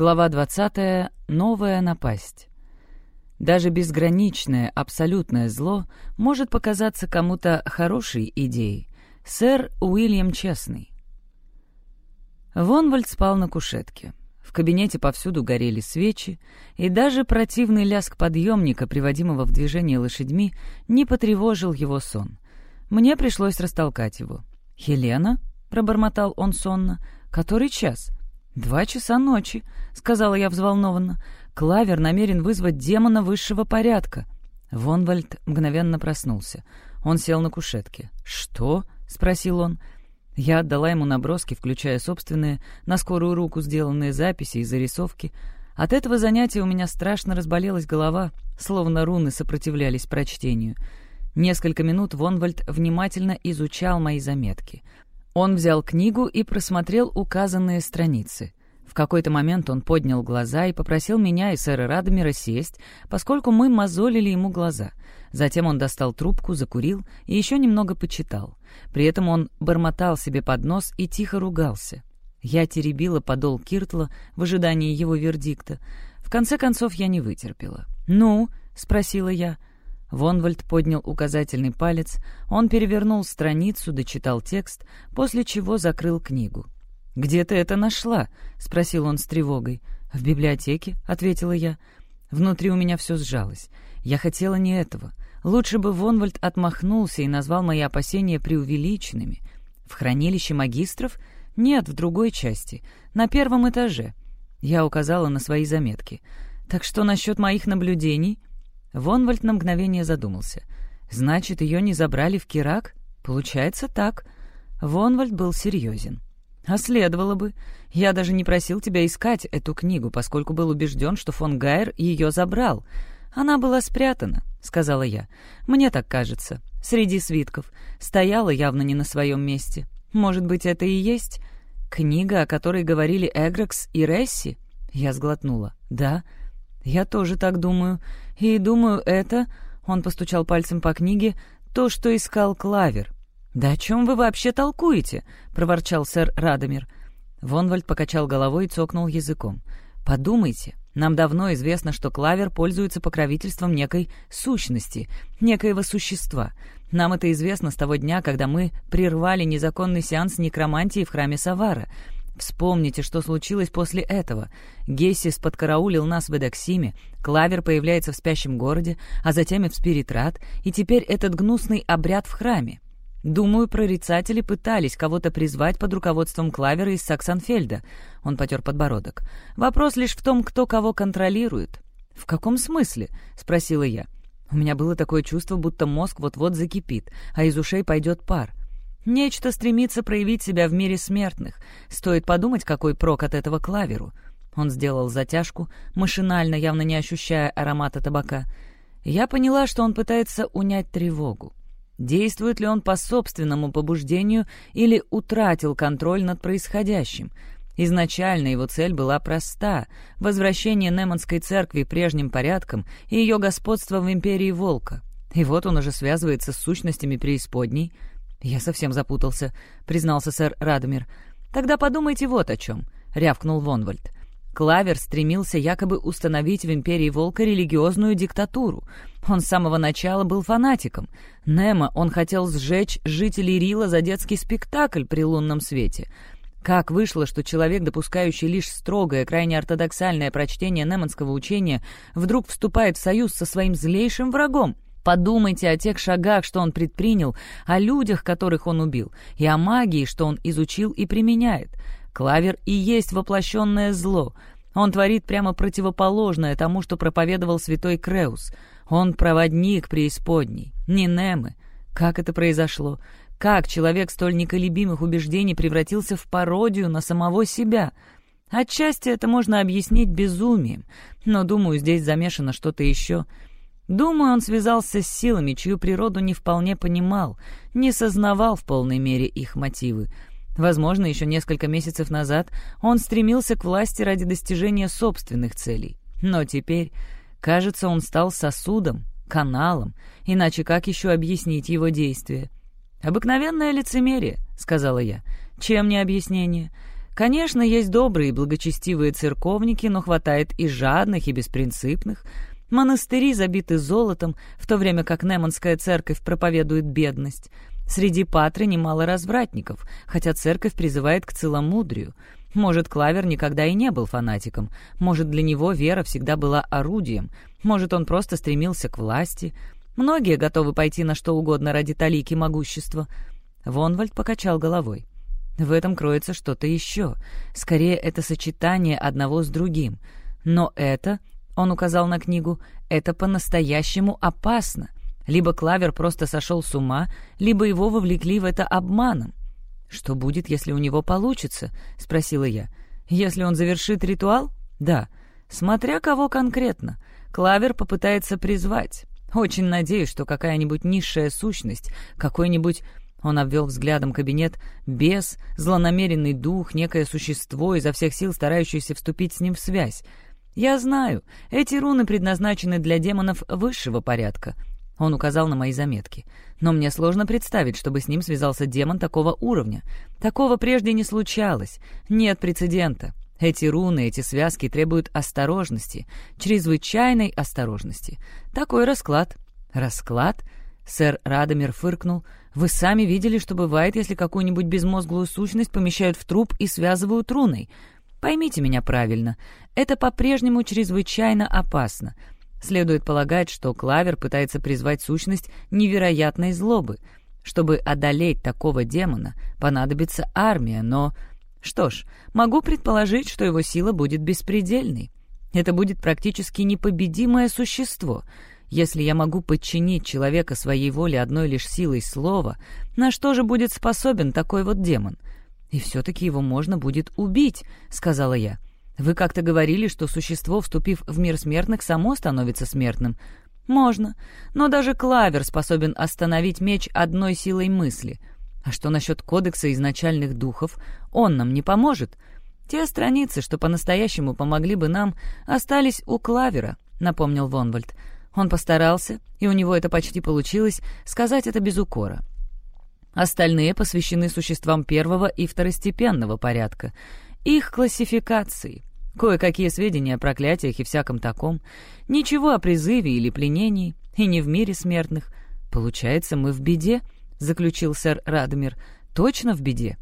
Глава 20. Новая напасть. Даже безграничное, абсолютное зло может показаться кому-то хорошей идеей. Сэр Уильям Честный. Вонвальд спал на кушетке. В кабинете повсюду горели свечи, и даже противный лязг подъемника, приводимого в движение лошадьми, не потревожил его сон. Мне пришлось растолкать его. «Хелена?» — пробормотал он сонно. «Который час?» «Два часа ночи», — сказала я взволнованно. «Клавер намерен вызвать демона высшего порядка». Вонвальд мгновенно проснулся. Он сел на кушетке. «Что?» — спросил он. Я отдала ему наброски, включая собственные, на скорую руку сделанные записи и зарисовки. От этого занятия у меня страшно разболелась голова, словно руны сопротивлялись прочтению. Несколько минут Вонвальд внимательно изучал мои заметки. Он взял книгу и просмотрел указанные страницы. В какой-то момент он поднял глаза и попросил меня и сэра Радомира сесть, поскольку мы мозолили ему глаза — Затем он достал трубку, закурил и еще немного почитал. При этом он бормотал себе под нос и тихо ругался. Я теребила подол Киртла в ожидании его вердикта. В конце концов я не вытерпела. «Ну?» — спросила я. Вонвальд поднял указательный палец, он перевернул страницу, дочитал текст, после чего закрыл книгу. «Где ты это нашла?» — спросил он с тревогой. «В библиотеке», — ответила я. Внутри у меня все сжалось. Я хотела не этого. Лучше бы Вонвальд отмахнулся и назвал мои опасения преувеличенными. В хранилище магистров? Нет, в другой части. На первом этаже. Я указала на свои заметки. Так что насчет моих наблюдений? Вонвальд на мгновение задумался. Значит, ее не забрали в Кирак? Получается так. Вонвальд был серьезен. А следовало бы. Я даже не просил тебя искать эту книгу, поскольку был убежден, что фон Гайер ее забрал. «Она была спрятана», — сказала я. «Мне так кажется. Среди свитков. Стояла явно не на своем месте. Может быть, это и есть книга, о которой говорили Эгрекс и Ресси?» Я сглотнула. «Да, я тоже так думаю. И думаю, это...» Он постучал пальцем по книге. «То, что искал Клавер». «Да о чем вы вообще толкуете?» — проворчал сэр Радомир. Вонвальд покачал головой и цокнул языком. «Подумайте, нам давно известно, что Клавер пользуется покровительством некой сущности, некоего существа. Нам это известно с того дня, когда мы прервали незаконный сеанс некромантии в храме Савара. Вспомните, что случилось после этого. Гессис подкараулил нас в Эдоксиме, Клавер появляется в спящем городе, а затем и в Спиритрат, и теперь этот гнусный обряд в храме. Думаю, прорицатели пытались кого-то призвать под руководством Клавера из Саксонфельда. Он потер подбородок. Вопрос лишь в том, кто кого контролирует. «В каком смысле?» — спросила я. У меня было такое чувство, будто мозг вот-вот закипит, а из ушей пойдет пар. Нечто стремится проявить себя в мире смертных. Стоит подумать, какой прок от этого клаверу. Он сделал затяжку, машинально, явно не ощущая аромата табака. Я поняла, что он пытается унять тревогу. Действует ли он по собственному побуждению или утратил контроль над происходящим? Изначально его цель была проста — возвращение Неманской церкви прежним порядком и ее господство в империи Волка. И вот он уже связывается с сущностями преисподней. «Я совсем запутался», — признался сэр Радомир. «Тогда подумайте вот о чем», — рявкнул Вонвальд. Клавер стремился якобы установить в империи Волка религиозную диктатуру. Он с самого начала был фанатиком. Немо он хотел сжечь жителей Рила за детский спектакль при лунном свете. Как вышло, что человек, допускающий лишь строгое, крайне ортодоксальное прочтение неманского учения, вдруг вступает в союз со своим злейшим врагом? Подумайте о тех шагах, что он предпринял, о людях, которых он убил, и о магии, что он изучил и применяет. Клавер и есть воплощенное зло. Он творит прямо противоположное тому, что проповедовал святой Креус. Он проводник преисподней, не Немы. Как это произошло? Как человек столь неколебимых убеждений превратился в пародию на самого себя? Отчасти это можно объяснить безумием, но, думаю, здесь замешано что-то еще. Думаю, он связался с силами, чью природу не вполне понимал, не сознавал в полной мере их мотивы. Возможно, еще несколько месяцев назад он стремился к власти ради достижения собственных целей. Но теперь, кажется, он стал сосудом, каналом, иначе как еще объяснить его действия? «Обыкновенное лицемерие», — сказала я. «Чем не объяснение? Конечно, есть добрые и благочестивые церковники, но хватает и жадных, и беспринципных. Монастыри забиты золотом, в то время как Неманская церковь проповедует бедность. Среди патры немало развратников, хотя церковь призывает к целомудрию. Может, Клавер никогда и не был фанатиком. Может, для него вера всегда была орудием. Может, он просто стремился к власти. Многие готовы пойти на что угодно ради талики могущества. Вонвальд покачал головой. В этом кроется что-то еще. Скорее, это сочетание одного с другим. Но это, он указал на книгу, это по-настоящему опасно. Либо Клавер просто сошел с ума, либо его вовлекли в это обманом. «Что будет, если у него получится?» — спросила я. «Если он завершит ритуал?» «Да. Смотря кого конкретно. Клавер попытается призвать. Очень надеюсь, что какая-нибудь низшая сущность, какой-нибудь он обвел взглядом кабинет. Бес, злонамеренный дух, некое существо, изо всех сил старающееся вступить с ним в связь. «Я знаю, эти руны предназначены для демонов высшего порядка. Он указал на мои заметки. «Но мне сложно представить, чтобы с ним связался демон такого уровня. Такого прежде не случалось. Нет прецедента. Эти руны, эти связки требуют осторожности, чрезвычайной осторожности. Такой расклад». «Расклад?» Сэр Радомир фыркнул. «Вы сами видели, что бывает, если какую-нибудь безмозглую сущность помещают в труп и связывают руной. Поймите меня правильно. Это по-прежнему чрезвычайно опасно. Следует полагать, что Клавер пытается призвать сущность невероятной злобы. Чтобы одолеть такого демона, понадобится армия, но... Что ж, могу предположить, что его сила будет беспредельной. Это будет практически непобедимое существо. Если я могу подчинить человека своей воле одной лишь силой слова, на что же будет способен такой вот демон? И все-таки его можно будет убить, — сказала я. Вы как-то говорили, что существо, вступив в мир смертных, само становится смертным. Можно, но даже клавер способен остановить меч одной силой мысли. А что насчет кодекса изначальных духов? Он нам не поможет. Те страницы, что по-настоящему помогли бы нам, остались у клавера, напомнил Вонвальд. Он постарался, и у него это почти получилось, сказать это без укора. Остальные посвящены существам первого и второстепенного порядка, их классификации. Кое-какие сведения о проклятиях и всяком таком. Ничего о призыве или пленении, и не в мире смертных. Получается, мы в беде, — заключил сэр Радомир. Точно в беде.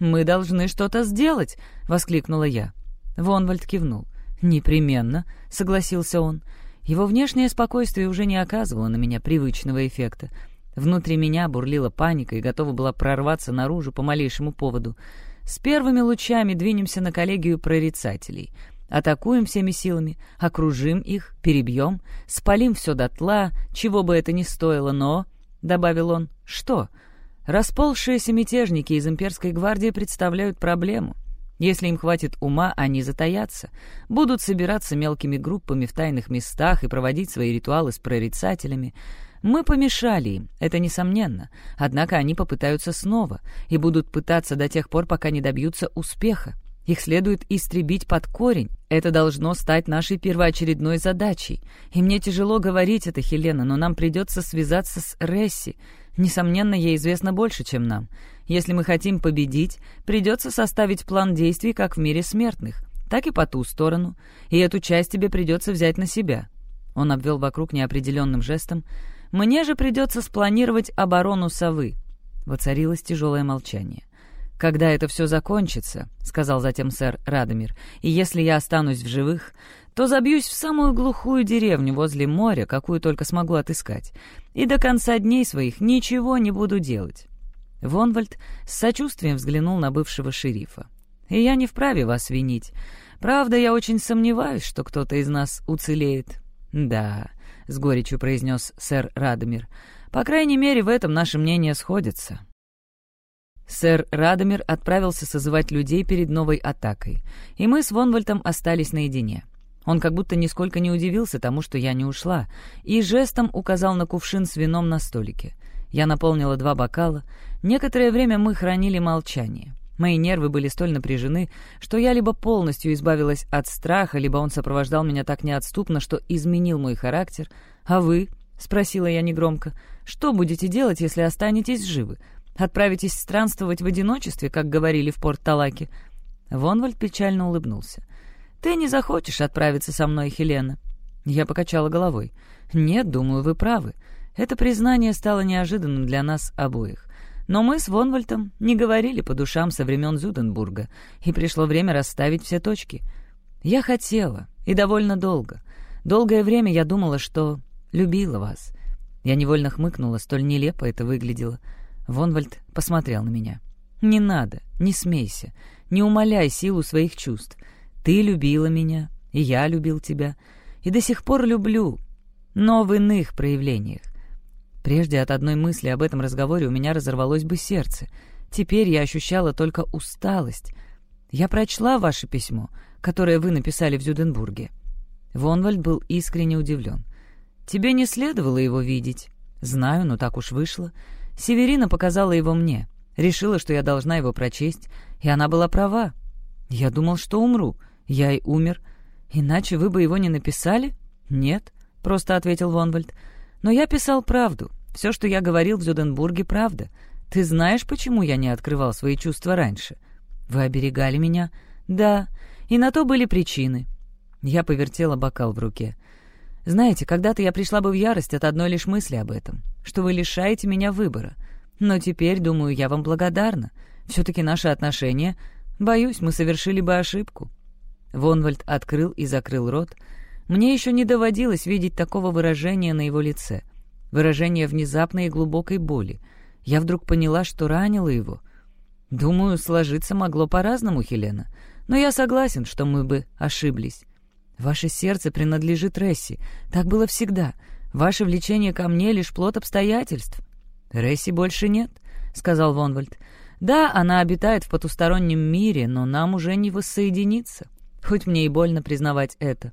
«Мы должны что-то сделать!» — воскликнула я. Вонвальд кивнул. «Непременно», — согласился он. Его внешнее спокойствие уже не оказывало на меня привычного эффекта. Внутри меня бурлила паника и готова была прорваться наружу по малейшему поводу. С первыми лучами двинемся на коллегию прорицателей. Атакуем всеми силами, окружим их, перебьем, спалим все дотла, чего бы это ни стоило, но...» — добавил он. «Что? Расползшиеся мятежники из имперской гвардии представляют проблему. Если им хватит ума, они затаятся, будут собираться мелкими группами в тайных местах и проводить свои ритуалы с прорицателями. Мы помешали им, это несомненно, однако они попытаются снова и будут пытаться до тех пор, пока не добьются успеха. Их следует истребить под корень. Это должно стать нашей первоочередной задачей. И мне тяжело говорить это, Хелена, но нам придется связаться с Ресси. Несомненно, ей известно больше, чем нам. Если мы хотим победить, придется составить план действий как в мире смертных, так и по ту сторону. И эту часть тебе придется взять на себя». Он обвел вокруг неопределенным жестом. Мне же придется спланировать оборону совы». Воцарилось тяжелое молчание. «Когда это все закончится», — сказал затем сэр Радомир, «и если я останусь в живых, то забьюсь в самую глухую деревню возле моря, какую только смогу отыскать, и до конца дней своих ничего не буду делать». Вонвальд с сочувствием взглянул на бывшего шерифа. «И я не вправе вас винить. Правда, я очень сомневаюсь, что кто-то из нас уцелеет». «Да, с горечью произнес сэр Радомир. «По крайней мере, в этом наши мнения сходятся». Сэр Радомир отправился созывать людей перед новой атакой, и мы с Вонвальтом остались наедине. Он как будто нисколько не удивился тому, что я не ушла, и жестом указал на кувшин с вином на столике. Я наполнила два бокала. Некоторое время мы хранили молчание. Мои нервы были столь напряжены, что я либо полностью избавилась от страха, либо он сопровождал меня так неотступно, что изменил мой характер. «А вы?» — спросила я негромко. «Что будете делать, если останетесь живы? Отправитесь странствовать в одиночестве, как говорили в Порт-Талаке?» Вонвальд печально улыбнулся. «Ты не захочешь отправиться со мной, Хелена?» Я покачала головой. «Нет, думаю, вы правы. Это признание стало неожиданным для нас обоих. Но мы с Вонвальтом не говорили по душам со времен Зюденбурга, и пришло время расставить все точки. Я хотела, и довольно долго. Долгое время я думала, что любила вас. Я невольно хмыкнула, столь нелепо это выглядело. Вонвальд посмотрел на меня. «Не надо, не смейся, не умоляй силу своих чувств. Ты любила меня, и я любил тебя, и до сих пор люблю, но в иных проявлениях. Прежде от одной мысли об этом разговоре у меня разорвалось бы сердце. Теперь я ощущала только усталость. Я прочла ваше письмо, которое вы написали в Зюденбурге. Вонвальд был искренне удивлен. «Тебе не следовало его видеть». «Знаю, но так уж вышло. Северина показала его мне. Решила, что я должна его прочесть, и она была права. Я думал, что умру. Я и умер. Иначе вы бы его не написали?» «Нет», — просто ответил Вонвальд. «Но я писал правду. Все, что я говорил в Зюденбурге, правда. Ты знаешь, почему я не открывал свои чувства раньше? Вы оберегали меня?» «Да, и на то были причины». Я повертела бокал в руке. «Знаете, когда-то я пришла бы в ярость от одной лишь мысли об этом, что вы лишаете меня выбора. Но теперь, думаю, я вам благодарна. Все-таки наши отношения... Боюсь, мы совершили бы ошибку». Вонвальд открыл и закрыл рот. Мне еще не доводилось видеть такого выражения на его лице. Выражение внезапной и глубокой боли. Я вдруг поняла, что ранила его. Думаю, сложиться могло по-разному, Хелена. Но я согласен, что мы бы ошиблись. Ваше сердце принадлежит Ресси. Так было всегда. Ваше влечение ко мне — лишь плод обстоятельств. «Ресси больше нет», — сказал Вонвальд. «Да, она обитает в потустороннем мире, но нам уже не воссоединиться. Хоть мне и больно признавать это».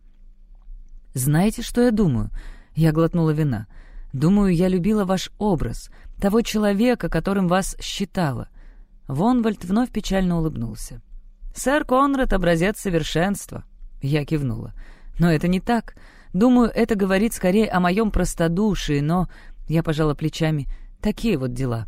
«Знаете, что я думаю?» Я глотнула вина. «Думаю, я любила ваш образ, того человека, которым вас считала». Вонвальд вновь печально улыбнулся. «Сэр Конрад — образец совершенства». Я кивнула. «Но это не так. Думаю, это говорит скорее о моем простодушии, но...» Я пожала плечами. «Такие вот дела.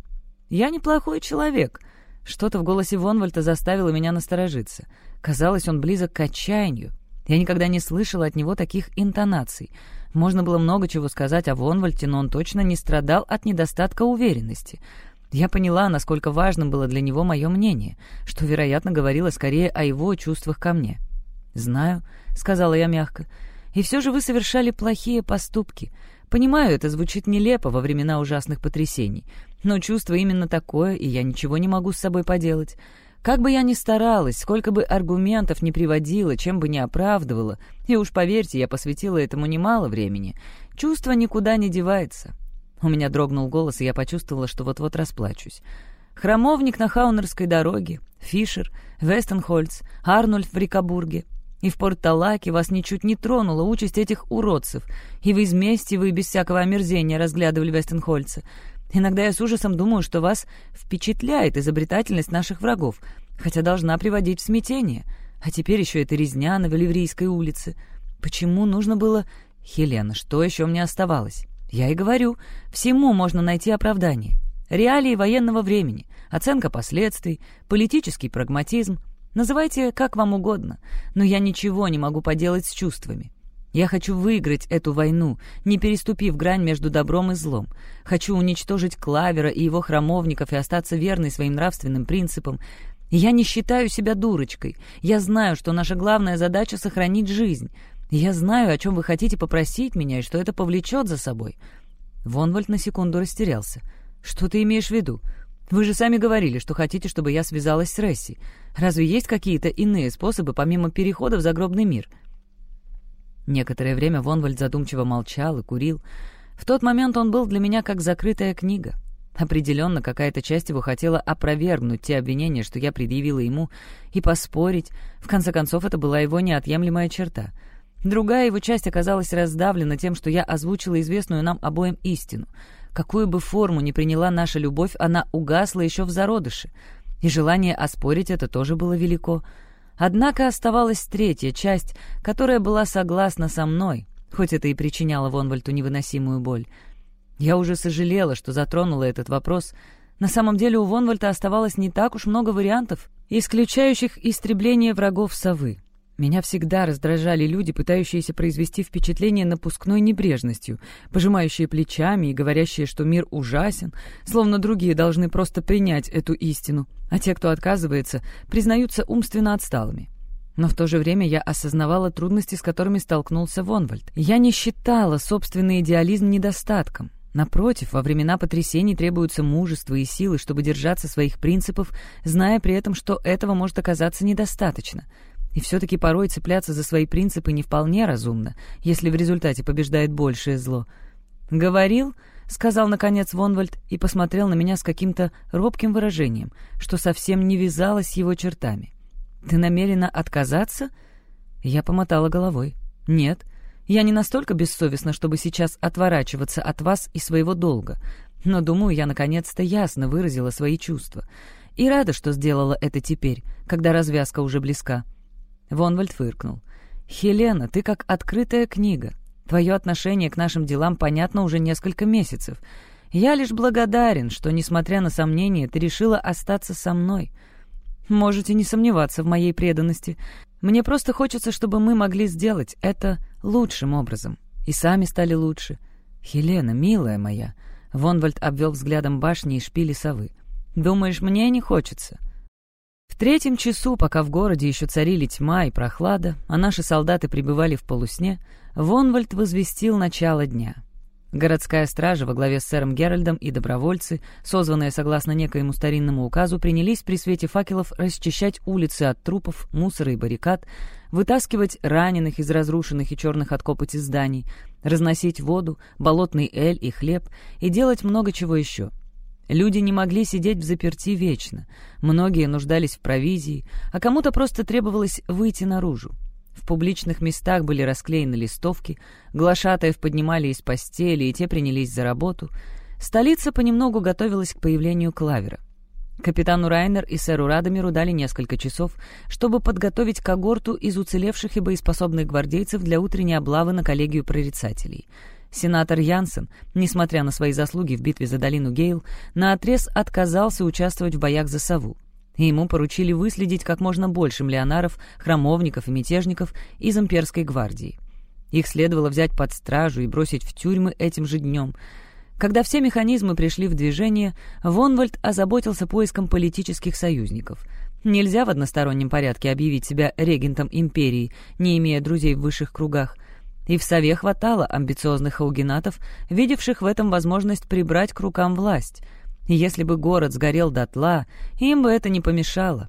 Я неплохой человек». Что-то в голосе Вонвальта заставило меня насторожиться. Казалось, он близок к отчаянию. Я никогда не слышала от него таких интонаций. Можно было много чего сказать о Вонвальте, но он точно не страдал от недостатка уверенности. Я поняла, насколько важным было для него мое мнение, что, вероятно, говорило скорее о его чувствах ко мне. «Знаю», — сказала я мягко, — «и все же вы совершали плохие поступки. Понимаю, это звучит нелепо во времена ужасных потрясений, но чувство именно такое, и я ничего не могу с собой поделать. Как бы я ни старалась, сколько бы аргументов ни приводила, чем бы ни оправдывала, и уж поверьте, я посвятила этому немало времени, чувство никуда не девается». У меня дрогнул голос, и я почувствовала, что вот-вот расплачусь. Храмовник на Хаунерской дороге, Фишер, Вестенхольц, Арнольд в Рикобурге — и в Порт-Талаке вас ничуть не тронула участь этих уродцев, и вы из мести вы без всякого омерзения разглядывали Вестенхольца. Иногда я с ужасом думаю, что вас впечатляет изобретательность наших врагов, хотя должна приводить в смятение. А теперь еще эта резня на Валеврийской улице. Почему нужно было... Хелена, что еще мне оставалось? Я и говорю, всему можно найти оправдание. Реалии военного времени, оценка последствий, политический прагматизм, Называйте как вам угодно, но я ничего не могу поделать с чувствами. Я хочу выиграть эту войну, не переступив грань между добром и злом. Хочу уничтожить Клавера и его храмовников и остаться верной своим нравственным принципам. я не считаю себя дурочкой. Я знаю, что наша главная задача — сохранить жизнь. я знаю, о чем вы хотите попросить меня, и что это повлечет за собой». Вонвальд на секунду растерялся. «Что ты имеешь в виду? Вы же сами говорили, что хотите, чтобы я связалась с Ресси. Разве есть какие-то иные способы, помимо перехода в загробный мир?» Некоторое время Вонвальд задумчиво молчал и курил. В тот момент он был для меня как закрытая книга. Определенно, какая-то часть его хотела опровергнуть те обвинения, что я предъявила ему, и поспорить. В конце концов, это была его неотъемлемая черта. Другая его часть оказалась раздавлена тем, что я озвучила известную нам обоим истину — Какую бы форму ни приняла наша любовь, она угасла еще в зародыше. И желание оспорить это тоже было велико. Однако оставалась третья часть, которая была согласна со мной, хоть это и причиняло Вонвальту невыносимую боль. Я уже сожалела, что затронула этот вопрос. На самом деле у Вонвальта оставалось не так уж много вариантов исключающих истребление врагов совы. Меня всегда раздражали люди, пытающиеся произвести впечатление напускной небрежностью, пожимающие плечами и говорящие, что мир ужасен, словно другие должны просто принять эту истину, а те, кто отказывается, признаются умственно отсталыми. Но в то же время я осознавала трудности, с которыми столкнулся Вонвальд. Я не считала собственный идеализм недостатком. Напротив, во времена потрясений требуется мужество и силы, чтобы держаться своих принципов, зная при этом, что этого может оказаться недостаточно. И все-таки порой цепляться за свои принципы не вполне разумно, если в результате побеждает большее зло. «Говорил», — сказал наконец Вонвальд и посмотрел на меня с каким-то робким выражением, что совсем не вязалось его чертами. «Ты намерена отказаться?» Я помотала головой. «Нет, я не настолько бессовестна, чтобы сейчас отворачиваться от вас и своего долга, но, думаю, я наконец-то ясно выразила свои чувства. И рада, что сделала это теперь, когда развязка уже близка». Вонвальд фыркнул. «Хелена, ты как открытая книга. Твое отношение к нашим делам понятно уже несколько месяцев. Я лишь благодарен, что, несмотря на сомнения, ты решила остаться со мной. Можете не сомневаться в моей преданности. Мне просто хочется, чтобы мы могли сделать это лучшим образом. И сами стали лучше. Хелена, милая моя, Вонвальд обвел взглядом башни и шпили совы. Думаешь, мне не хочется? В третьем часу, пока в городе еще царили тьма и прохлада, а наши солдаты пребывали в полусне, Вонвальд возвестил начало дня — Городская стража во главе с сэром Геральдом и добровольцы, созванные согласно некоему старинному указу, принялись при свете факелов расчищать улицы от трупов, мусора и баррикад, вытаскивать раненых из разрушенных и черных от копоти зданий, разносить воду, болотный эль и хлеб и делать много чего еще. Люди не могли сидеть в заперти вечно, многие нуждались в провизии, а кому-то просто требовалось выйти наружу. В публичных местах были расклеены листовки, глашатаев поднимали из постели, и те принялись за работу. Столица понемногу готовилась к появлению Клавера. Капитану Райнер и сэру Радомиру дали несколько часов, чтобы подготовить когорту из уцелевших и боеспособных гвардейцев для утренней облавы на коллегию прорицателей. Сенатор Янсен, несмотря на свои заслуги в битве за долину Гейл, наотрез отказался участвовать в боях за сову и ему поручили выследить как можно больше миллионаров, храмовников и мятежников из имперской гвардии. Их следовало взять под стражу и бросить в тюрьмы этим же днем. Когда все механизмы пришли в движение, Вонвальд озаботился поиском политических союзников. Нельзя в одностороннем порядке объявить себя регентом империи, не имея друзей в высших кругах. И в Сове хватало амбициозных хаугенатов, видевших в этом возможность прибрать к рукам власть — если бы город сгорел дотла, им бы это не помешало.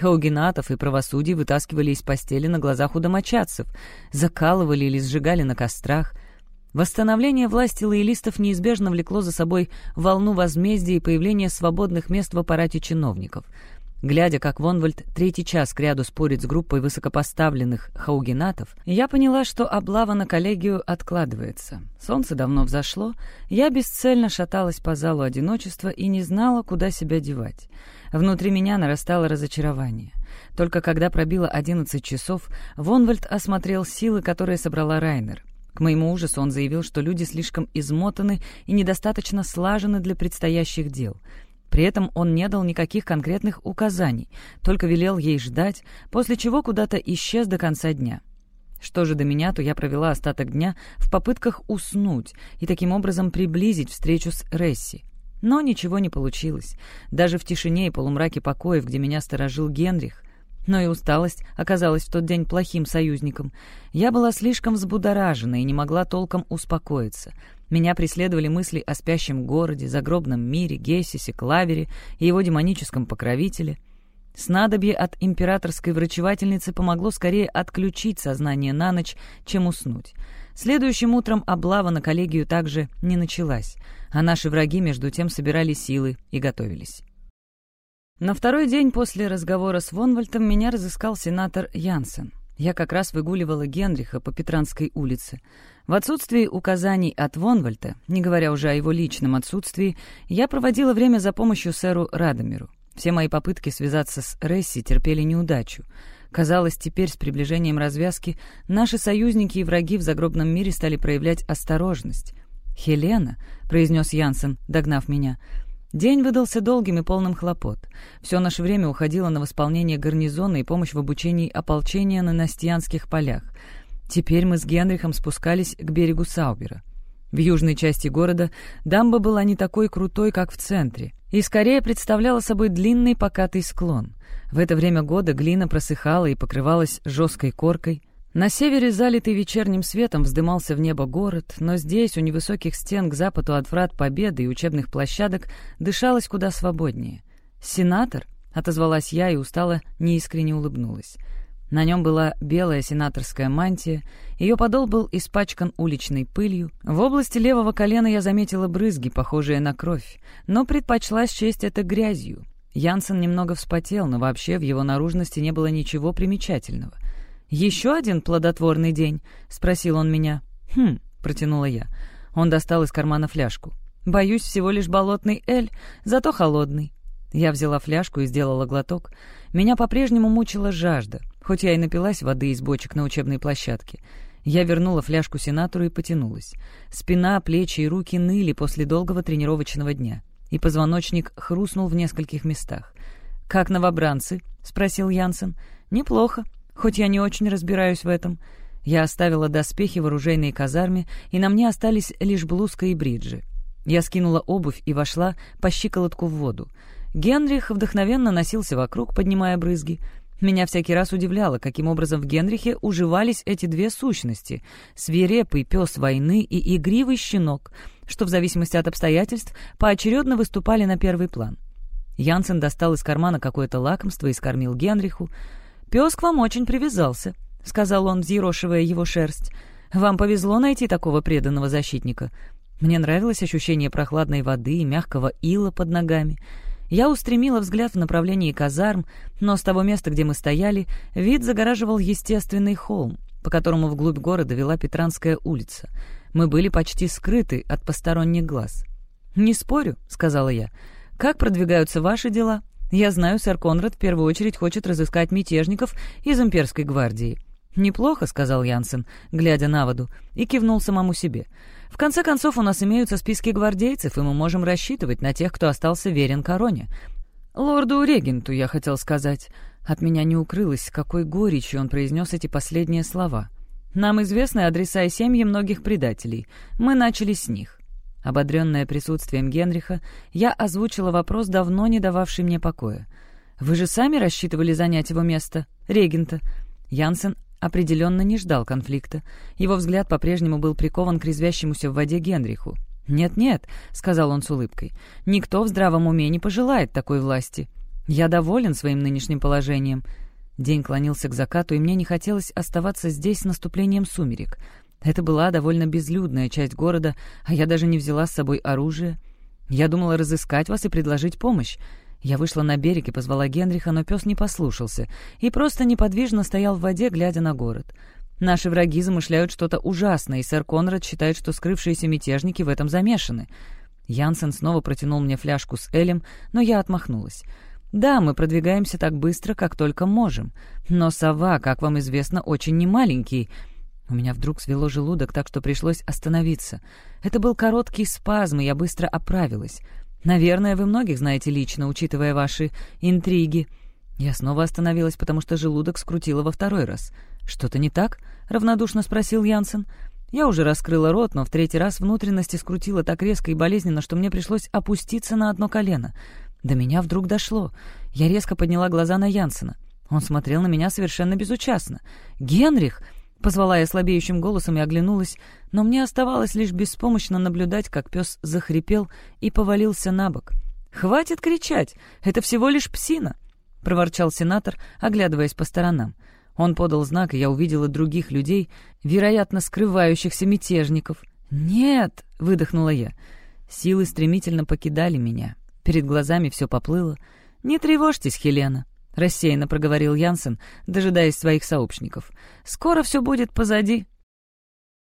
Хаугенатов и правосудий вытаскивали из постели на глазах у домочадцев, закалывали или сжигали на кострах. Восстановление власти лоялистов неизбежно влекло за собой волну возмездия и появление свободных мест в аппарате чиновников — Глядя, как Вонвальд третий час кряду спорит с группой высокопоставленных хаугенатов, я поняла, что облава на коллегию откладывается. Солнце давно взошло, я бесцельно шаталась по залу одиночества и не знала, куда себя девать. Внутри меня нарастало разочарование. Только когда пробило одиннадцать часов, Вонвальд осмотрел силы, которые собрала Райнер. К моему ужасу он заявил, что люди слишком измотаны и недостаточно слажены для предстоящих дел — при этом он не дал никаких конкретных указаний, только велел ей ждать, после чего куда-то исчез до конца дня. Что же до меня, то я провела остаток дня в попытках уснуть и таким образом приблизить встречу с Ресси. Но ничего не получилось. Даже в тишине и полумраке покоев, где меня сторожил Генрих, но и усталость оказалась в тот день плохим союзником. Я была слишком взбудоражена и не могла толком успокоиться. Меня преследовали мысли о спящем городе, загробном мире, Гессисе, Клавере и его демоническом покровителе. Снадобье от императорской врачевательницы помогло скорее отключить сознание на ночь, чем уснуть. Следующим утром облава на коллегию также не началась, а наши враги между тем собирали силы и готовились. На второй день после разговора с Вонвальтом меня разыскал сенатор Янсен. Я как раз выгуливала Генриха по Петранской улице. В отсутствии указаний от Вонвальта, не говоря уже о его личном отсутствии, я проводила время за помощью сэру Радомиру. Все мои попытки связаться с Ресси терпели неудачу. Казалось, теперь с приближением развязки наши союзники и враги в загробном мире стали проявлять осторожность. «Хелена», — произнес Янсен, догнав меня, — День выдался долгим и полным хлопот. Все наше время уходило на восполнение гарнизона и помощь в обучении ополчения на Настьянских полях. Теперь мы с Генрихом спускались к берегу Саубера. В южной части города дамба была не такой крутой, как в центре, и скорее представляла собой длинный покатый склон. В это время года глина просыхала и покрывалась жесткой коркой. На севере, залитый вечерним светом, вздымался в небо город, но здесь, у невысоких стен к западу от врат Победы и учебных площадок, дышалось куда свободнее. «Сенатор?» — отозвалась я и устало неискренне улыбнулась. На нем была белая сенаторская мантия, ее подол был испачкан уличной пылью. В области левого колена я заметила брызги, похожие на кровь, но предпочла счесть это грязью. Янсен немного вспотел, но вообще в его наружности не было ничего примечательного — «Еще один плодотворный день?» — спросил он меня. «Хм», — протянула я. Он достал из кармана фляжку. «Боюсь, всего лишь болотный эль, зато холодный». Я взяла фляжку и сделала глоток. Меня по-прежнему мучила жажда, хоть я и напилась воды из бочек на учебной площадке. Я вернула фляжку сенатору и потянулась. Спина, плечи и руки ныли после долгого тренировочного дня, и позвоночник хрустнул в нескольких местах. «Как новобранцы?» — спросил Янсен. «Неплохо», хоть я не очень разбираюсь в этом. Я оставила доспехи в оружейной казарме, и на мне остались лишь блузка и бриджи. Я скинула обувь и вошла по щиколотку в воду. Генрих вдохновенно носился вокруг, поднимая брызги. Меня всякий раз удивляло, каким образом в Генрихе уживались эти две сущности — свирепый пес войны и игривый щенок, что в зависимости от обстоятельств поочередно выступали на первый план. Янсен достал из кармана какое-то лакомство и скормил Генриху. «Пес к вам очень привязался», — сказал он, взъерошивая его шерсть. «Вам повезло найти такого преданного защитника. Мне нравилось ощущение прохладной воды и мягкого ила под ногами. Я устремила взгляд в направлении казарм, но с того места, где мы стояли, вид загораживал естественный холм, по которому вглубь города вела Петранская улица. Мы были почти скрыты от посторонних глаз. «Не спорю», — сказала я. «Как продвигаются ваши дела?» Я знаю, сэр Конрад в первую очередь хочет разыскать мятежников из имперской гвардии». «Неплохо», — сказал Янсен, глядя на воду, и кивнул самому себе. «В конце концов, у нас имеются списки гвардейцев, и мы можем рассчитывать на тех, кто остался верен короне». «Лорду-регенту, я хотел сказать». От меня не укрылось, какой горечью он произнес эти последние слова. «Нам известны адреса и семьи многих предателей. Мы начали с них. Ободренная присутствием Генриха, я озвучила вопрос, давно не дававший мне покоя. «Вы же сами рассчитывали занять его место, регента?» Янсен определенно не ждал конфликта. Его взгляд по-прежнему был прикован к резвящемуся в воде Генриху. «Нет-нет», — сказал он с улыбкой, — «никто в здравом уме не пожелает такой власти. Я доволен своим нынешним положением». День клонился к закату, и мне не хотелось оставаться здесь с наступлением сумерек — это была довольно безлюдная часть города, а я даже не взяла с собой оружие. Я думала разыскать вас и предложить помощь. Я вышла на берег и позвала Генриха, но пес не послушался и просто неподвижно стоял в воде, глядя на город. Наши враги замышляют что-то ужасное, и сэр Конрад считает, что скрывшиеся мятежники в этом замешаны. Янсен снова протянул мне фляжку с Элем, но я отмахнулась. «Да, мы продвигаемся так быстро, как только можем. Но сова, как вам известно, очень немаленький. У меня вдруг свело желудок, так что пришлось остановиться. Это был короткий спазм, и я быстро оправилась. Наверное, вы многих знаете лично, учитывая ваши интриги. Я снова остановилась, потому что желудок скрутило во второй раз. «Что-то не так?» — равнодушно спросил Янсен. Я уже раскрыла рот, но в третий раз внутренности скрутило так резко и болезненно, что мне пришлось опуститься на одно колено. До меня вдруг дошло. Я резко подняла глаза на Янсена. Он смотрел на меня совершенно безучастно. «Генрих!» Позвала я слабеющим голосом и оглянулась, но мне оставалось лишь беспомощно наблюдать, как пес захрипел и повалился на бок. «Хватит кричать! Это всего лишь псина!» — проворчал сенатор, оглядываясь по сторонам. Он подал знак, и я увидела других людей, вероятно, скрывающихся мятежников. «Нет!» — выдохнула я. Силы стремительно покидали меня. Перед глазами все поплыло. «Не тревожьтесь, Хелена рассеянно проговорил Янсен, дожидаясь своих сообщников. «Скоро все будет позади.